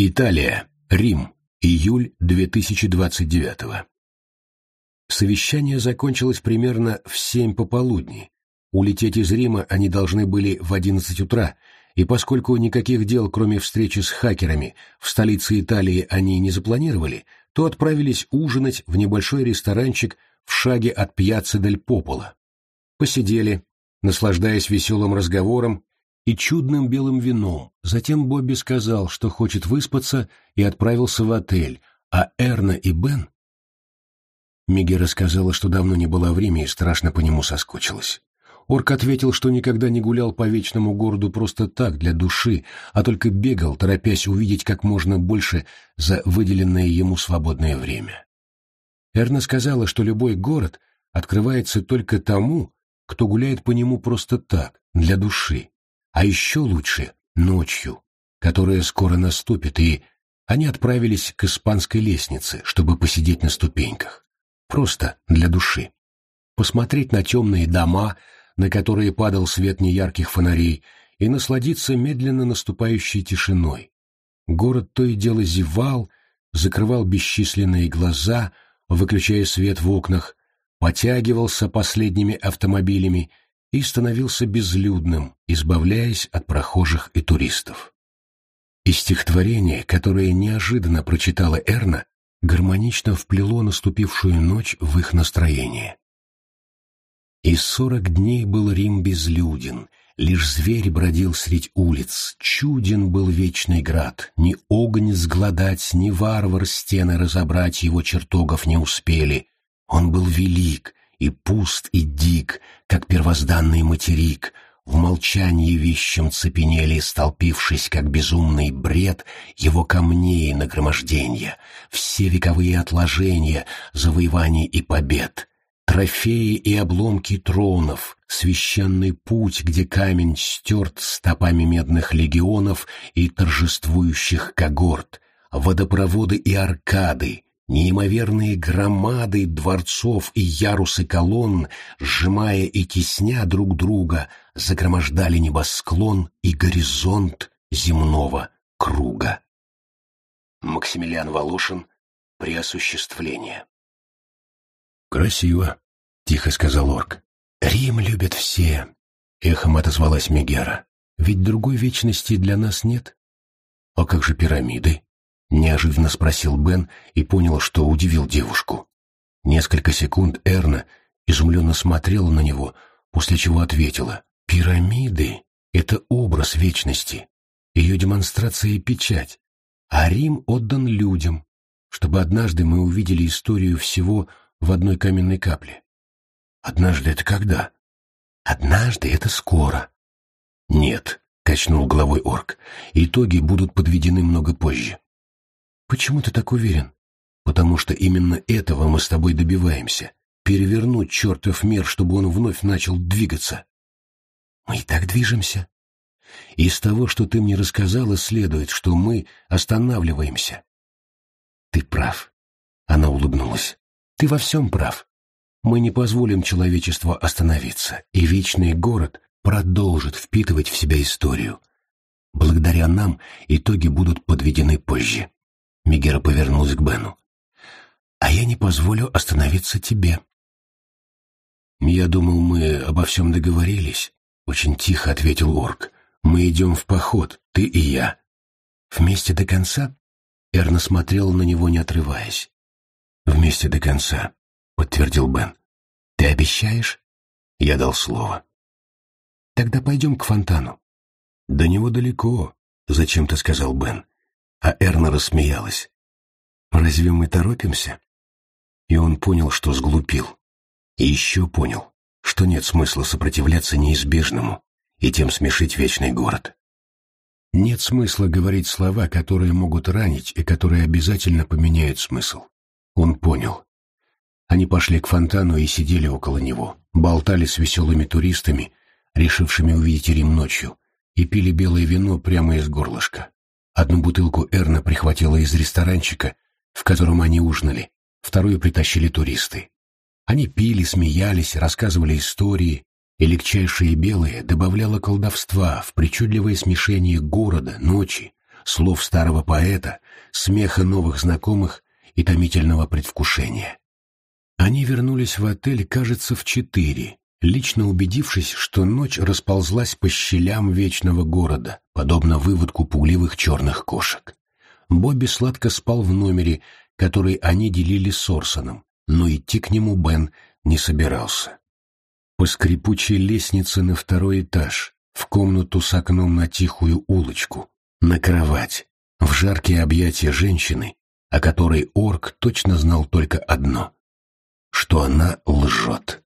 Италия, Рим, июль 2029 Совещание закончилось примерно в семь пополудни. Улететь из Рима они должны были в одиннадцать утра, и поскольку никаких дел, кроме встречи с хакерами, в столице Италии они не запланировали, то отправились ужинать в небольшой ресторанчик в шаге от пьяцца дель Попола. Посидели, наслаждаясь веселым разговором и чудным белым вином. Затем Бобби сказал, что хочет выспаться, и отправился в отель, а Эрна и Бен... Миги рассказала, что давно не была в Риме и страшно по нему соскучилась. Орк ответил, что никогда не гулял по вечному городу просто так, для души, а только бегал, торопясь увидеть как можно больше за выделенное ему свободное время. Эрна сказала, что любой город открывается только тому, кто гуляет по нему просто так, для души, а еще лучше — ночью, которая скоро наступит, и они отправились к испанской лестнице, чтобы посидеть на ступеньках. Просто для души. Посмотреть на темные дома, на которые падал свет неярких фонарей, и насладиться медленно наступающей тишиной. Город то и дело зевал, закрывал бесчисленные глаза, выключая свет в окнах, потягивался последними автомобилями и становился безлюдным, избавляясь от прохожих и туристов. И стихотворение, которое неожиданно прочитала Эрна, гармонично вплело наступившую ночь в их настроение. И сорок дней был Рим безлюден, лишь зверь бродил средь улиц, чуден был вечный град, ни огонь сгладать, ни варвар стены разобрать его чертогов не успели. Он был велик, и пуст, и дик, как первозданный материк, в молчании вещем цепенели, столпившись, как безумный бред, его камней нагромождения, все вековые отложения, завоеваний и побед. Трофеи и обломки тронов, священный путь, где камень стерт стопами медных легионов и торжествующих когорт, водопроводы и аркады, неимоверные громады дворцов и ярусы колонн, сжимая и тесня друг друга, загромождали небосклон и горизонт земного круга. Максимилиан Волошин при осуществлении. «Красиво», — тихо сказал орк. «Рим любят все», — эхом отозвалась Мегера. «Ведь другой вечности для нас нет». «А как же пирамиды?» — неожиданно спросил Бен и понял, что удивил девушку. Несколько секунд Эрна изумленно смотрела на него, после чего ответила. «Пирамиды — это образ вечности, ее демонстрация и печать, а Рим отдан людям, чтобы однажды мы увидели историю всего в одной каменной капле. Однажды это когда? Однажды это скоро. Нет, качнул головой орк, итоги будут подведены много позже. Почему ты так уверен? Потому что именно этого мы с тобой добиваемся. Перевернуть чертов мир, чтобы он вновь начал двигаться. Мы и так движемся. Из того, что ты мне рассказала, следует, что мы останавливаемся. Ты прав. Она улыбнулась. Ты во всем прав. Мы не позволим человечеству остановиться, и вечный город продолжит впитывать в себя историю. Благодаря нам итоги будут подведены позже. Мегера повернулась к Бену. А я не позволю остановиться тебе. Я думал, мы обо всем договорились. Очень тихо ответил Орк. Мы идем в поход, ты и я. Вместе до конца? Эрна смотрела на него, не отрываясь. «Вместе до конца», — подтвердил Бен. «Ты обещаешь?» Я дал слово. «Тогда пойдем к фонтану». «До него далеко», — зачем-то сказал Бен. А Эрна рассмеялась. «Разве мы торопимся?» И он понял, что сглупил. И еще понял, что нет смысла сопротивляться неизбежному и тем смешить вечный город. Нет смысла говорить слова, которые могут ранить и которые обязательно поменяют смысл. Он понял. Они пошли к фонтану и сидели около него, болтали с веселыми туристами, решившими увидеть Рим ночью, и пили белое вино прямо из горлышка. Одну бутылку Эрна прихватила из ресторанчика, в котором они ужинали, вторую притащили туристы. Они пили, смеялись, рассказывали истории, и легчайшее белое добавляло колдовства в причудливое смешение города, ночи, слов старого поэта, смеха новых знакомых и томительного предвкушения. Они вернулись в отель, кажется, в четыре, лично убедившись, что ночь расползлась по щелям вечного города, подобно выводку пугливых черных кошек. Бобби сладко спал в номере, который они делили с Орсоном, но идти к нему Бен не собирался. По скрипучей лестнице на второй этаж, в комнату с окном на тихую улочку, на кровать, в жаркие объятия женщины, о которой Орк точно знал только одно — что она лжет.